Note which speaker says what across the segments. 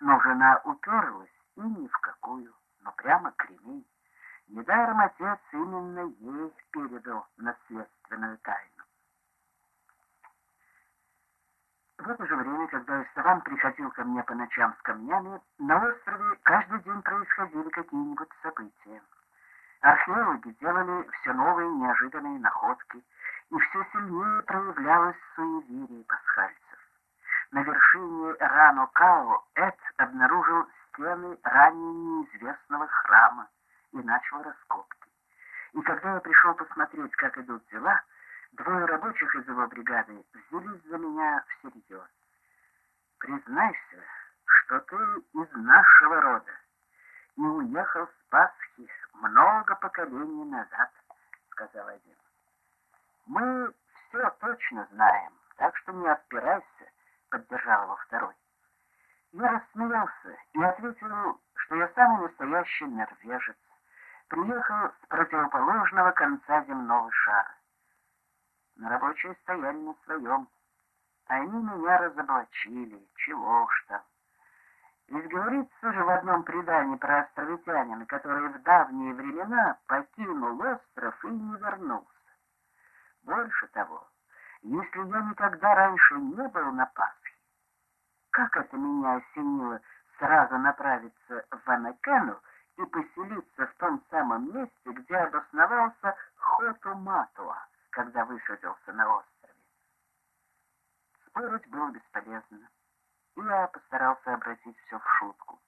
Speaker 1: Но жена уперлась и ни в какую, но прямо кремень. Недаром отец именно ей передал наследственную тайну. В это же время, когда Эстеван приходил ко мне по ночам с камнями, на острове каждый день происходили какие-нибудь события. Археологи делали все новые неожиданные находки, и все сильнее проявлялось суеверие пасхальцев. На вершине Рано-Као Эд обнаружил стены ранее неизвестного храма и начал раскопки. И когда я пришел посмотреть, как идут дела, двое рабочих из его бригады взялись за меня всерьез. «Признайся, что ты из нашего рода и уехал с Пасхи много поколений назад», — сказал один. «Мы все точно знаем, так что не отпирайся», — поддержал его второй. Я рассмеялся и ответил, что я самый настоящий норвежец, приехал с противоположного конца земного шара. Но рабочие стояли на своем. Они меня разоблачили, чего уж там. Говорится же в одном предании про островитянина, который в давние времена покинул остров и не вернулся. Больше того, если я никогда раньше не был на Пасхе, как это меня осенило сразу направиться в Анакену и поселиться в том самом месте, где обосновался Хоту-Матуа, когда высадился на острове. Спорить было бесполезно, и я постарался обратить все в шутку.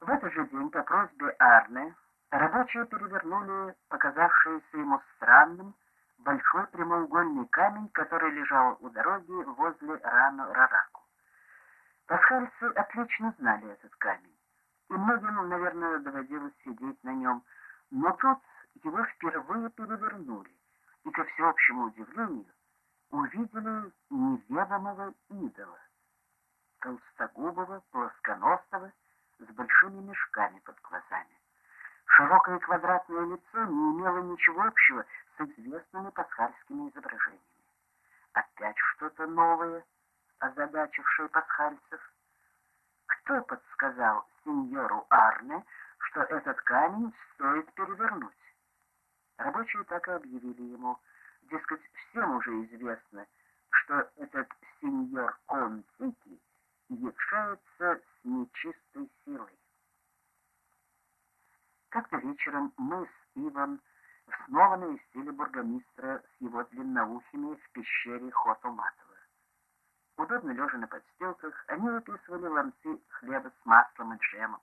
Speaker 1: В этот же день по просьбе Арне рабочие перевернули показавшийся ему странным большой прямоугольный камень, который лежал у дороги возле Рану-Рараку. Пасхальцы отлично знали этот камень и многим, наверное, доводилось сидеть на нем, но тут его впервые перевернули, и, ко всеобщему удивлению, увидели неведомого идола, толстогубого, плосконосого, с большими мешками под глазами. Широкое квадратное лицо не имело ничего общего с известными пасхальскими изображениями. Опять что-то новое, озадачившее пасхальцев. Кто подсказал сеньору Арне, что этот камень стоит перевернуть? Рабочие так и объявили ему, дескать, всем уже известно, что этот сеньор Контики якшается с нечистой силой. Как-то вечером мы с Иван снова навестили бургомистра с его длинноухими в пещере Хотуматова. Удобно лежа на подстилках, они выписывали ломти хлеба с маслом и джемом,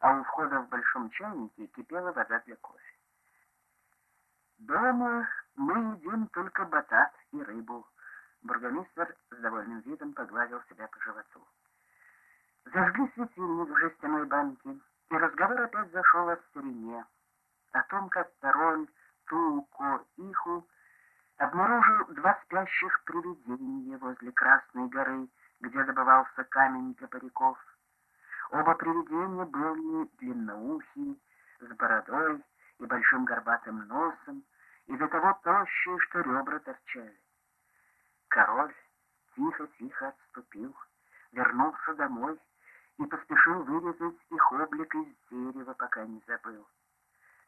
Speaker 1: а у входа в большом чайнике кипела вода для кофе. Дома мы едим только батат и рыбу. Бургомистр с довольным видом погладил себя по животу. Зажгли светильник в жестяной банке, и разговор опять зашел о старине, о том, как король Туко Иху обнаружил два спящих привидения возле Красной горы, где добывался камень для париков. Оба привидения были длинноухие, с бородой и большим горбатым носом, и до того тощие, что ребра торчали. Король тихо-тихо отступил, вернулся домой и поспешил вырезать их облик из дерева, пока не забыл.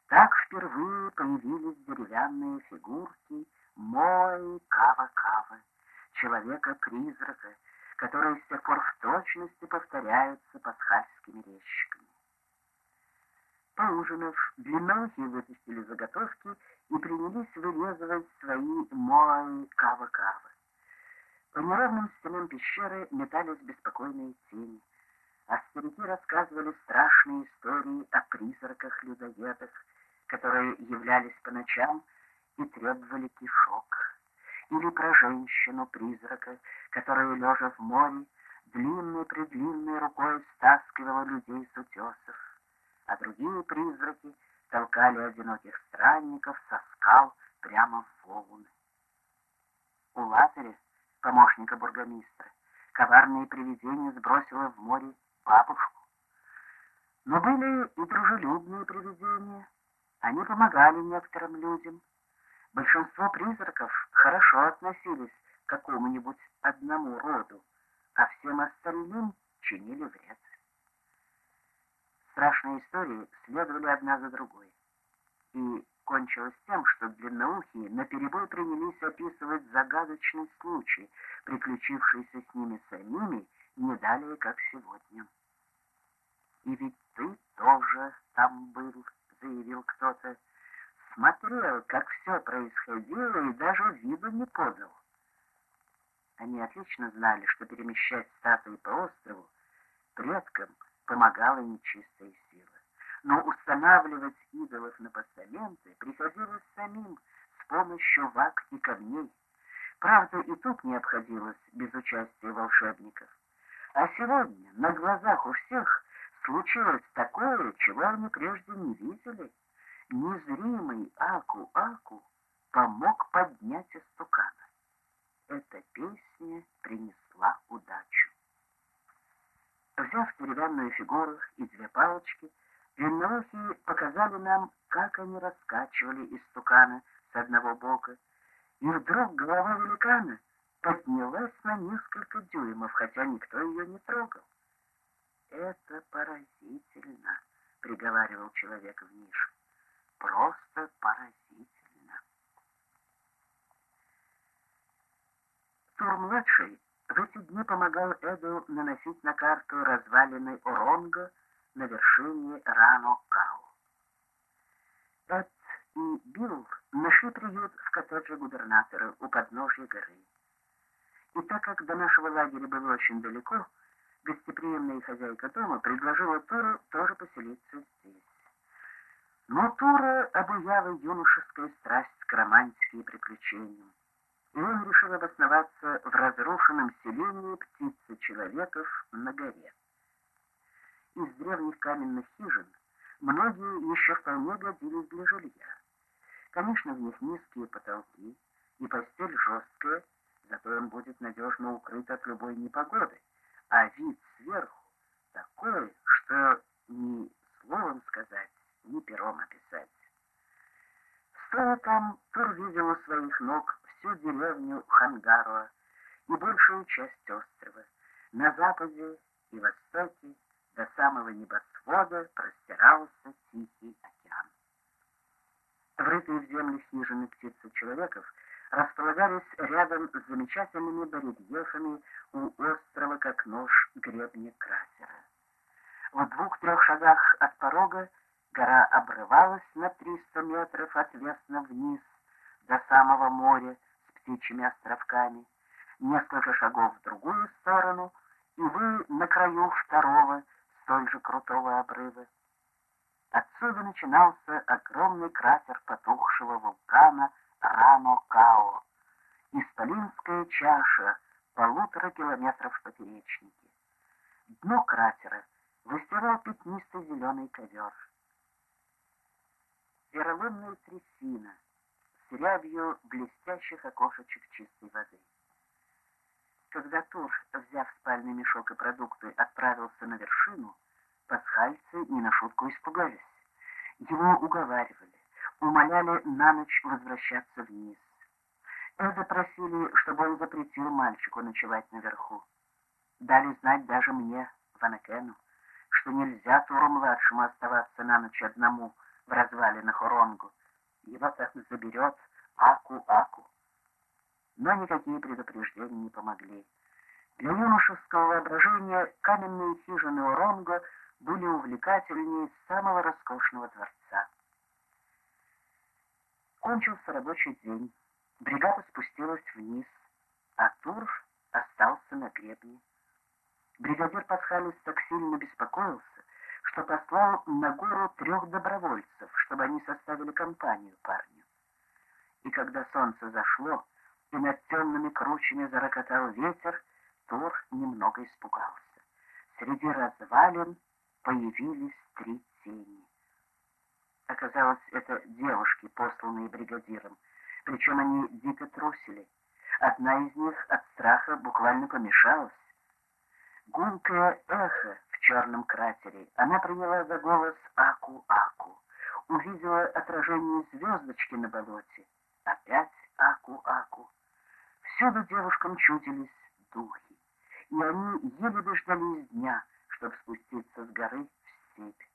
Speaker 1: Так впервые появились деревянные фигурки Мои Кава-Кава, человека-призрака, которые с тех пор в точности повторяются пасхальскими резчиками. Поужинав, длинноухие вытащили заготовки и принялись вырезывать свои Мои Кава-Кава. По неровным стенам пещеры метались беспокойные тени, а старики рассказывали страшные истории о призраках-людоедах, которые являлись по ночам и требовали кишок, или про женщину-призрака, которая, лежа в море, длинной-предлинной рукой стаскивала людей с утесов, а другие призраки толкали одиноких странников со скал прямо в волны. У Лазаря, помощника бургомистра, коварное привидение сбросило в море бабушку. Но были и дружелюбные привидения. Они помогали некоторым людям, Большинство призраков хорошо относились к какому-нибудь одному роду, а всем остальным чинили вред. Страшные истории следовали одна за другой. И кончилось тем, что длинноухие наперебой принялись описывать загадочный случай, приключившийся с ними самими не далее, как сегодня. «И ведь ты тоже там был», — заявил кто-то. «Смотрел, как все происходило, и даже виду не подал». Они отлично знали, что перемещать статуи по острову предкам помогала нечистая сила. Но устанавливать идолов на постаменты приходилось самим с помощью ваг и камней. Правда, и тут не обходилось без участия волшебников. А сегодня на глазах у всех случилось такое, чего они прежде не видели. Незримый Аку-Аку помог поднять истукана. Эта песня принесла удачу. Взяв деревянную фигуру и две палочки, длинноухие показали нам, как они раскачивали истукана с одного бока, и вдруг голова великана поднялась на несколько дюймов, хотя никто ее не трогал. «Это поразительно», — приговаривал человек в нише. «Просто поразительно». Тур-младший в эти дни помогал Эду наносить на карту развалины Оронго на вершине Рано-Кау. Эд и Билл нашли приют в коттедже губернатора у подножия горы. И так как до нашего лагеря было очень далеко, гостеприимная хозяйка дома предложила Туру тоже поселиться здесь. Но Тура обуяла юношеская страсть к романтике и приключениям и он решил обосноваться в разрушенном селении птицы-человеков на горе. Из древних каменных хижин многие еще вполне годились для жилья. Конечно, в них низкие потолки и постель жесткая, зато он будет надежно укрыт от любой непогоды, а вид сверху такой, что ни словом сказать, ни пером описать. Стоя там, Тур видел у своих ног всю деревню Хангаруа и большую часть острова. На западе и востоке до самого небосвода простирался Тихий океан. Врытые в землю хижины птицы-человеков располагались рядом с замечательными барельефами у острова, как нож гребня кратера. В двух-трех шагах от порога гора обрывалась на 300 метров отвесно вниз до самого моря, птичьими островками, несколько шагов в другую сторону, и вы на краю второго, столь же крутого обрыва. Отсюда начинался огромный кратер потухшего вулкана Рано-Као, исполинская чаша полутора километров в поперечнике. Дно кратера выстилал пятнистый зеленый ковер. Вероломная трясина, с рябью блестящих окошечек чистой воды. Когда Тур, взяв спальный мешок и продукты, отправился на вершину, пасхальцы не на шутку испугались. Его уговаривали, умоляли на ночь возвращаться вниз. Эда просили, чтобы он запретил мальчику ночевать наверху. Дали знать даже мне, Ванекену, что нельзя Туру-младшему оставаться на ночь одному в развалинах Оронгу, его так заберет Аку-Аку. Но никакие предупреждения не помогли. Для юношеского воображения каменные хижины Оронго были увлекательнее самого роскошного дворца. Кончился рабочий день. Бригада спустилась вниз, а Турф остался на гребне. Бригадир Пасхалис так сильно беспокоился, что послал на гору трех добровольцев, чтобы они составили компанию парню. И когда солнце зашло, и над темными кручами зарокотал ветер, Тор немного испугался. Среди развалин появились три тени. Оказалось, это девушки, посланные бригадиром, причем они дико трусили. Одна из них от страха буквально помешалась. Гулкое эхо черном кратере, она приняла за голос Аку-Аку. Увидела отражение звездочки на болоте. Опять Аку-Аку. Всюду девушкам чудились духи. и они еле дождались дня, чтобы спуститься с горы в степь.